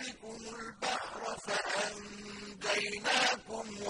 بكم البحر فأنجيناكم و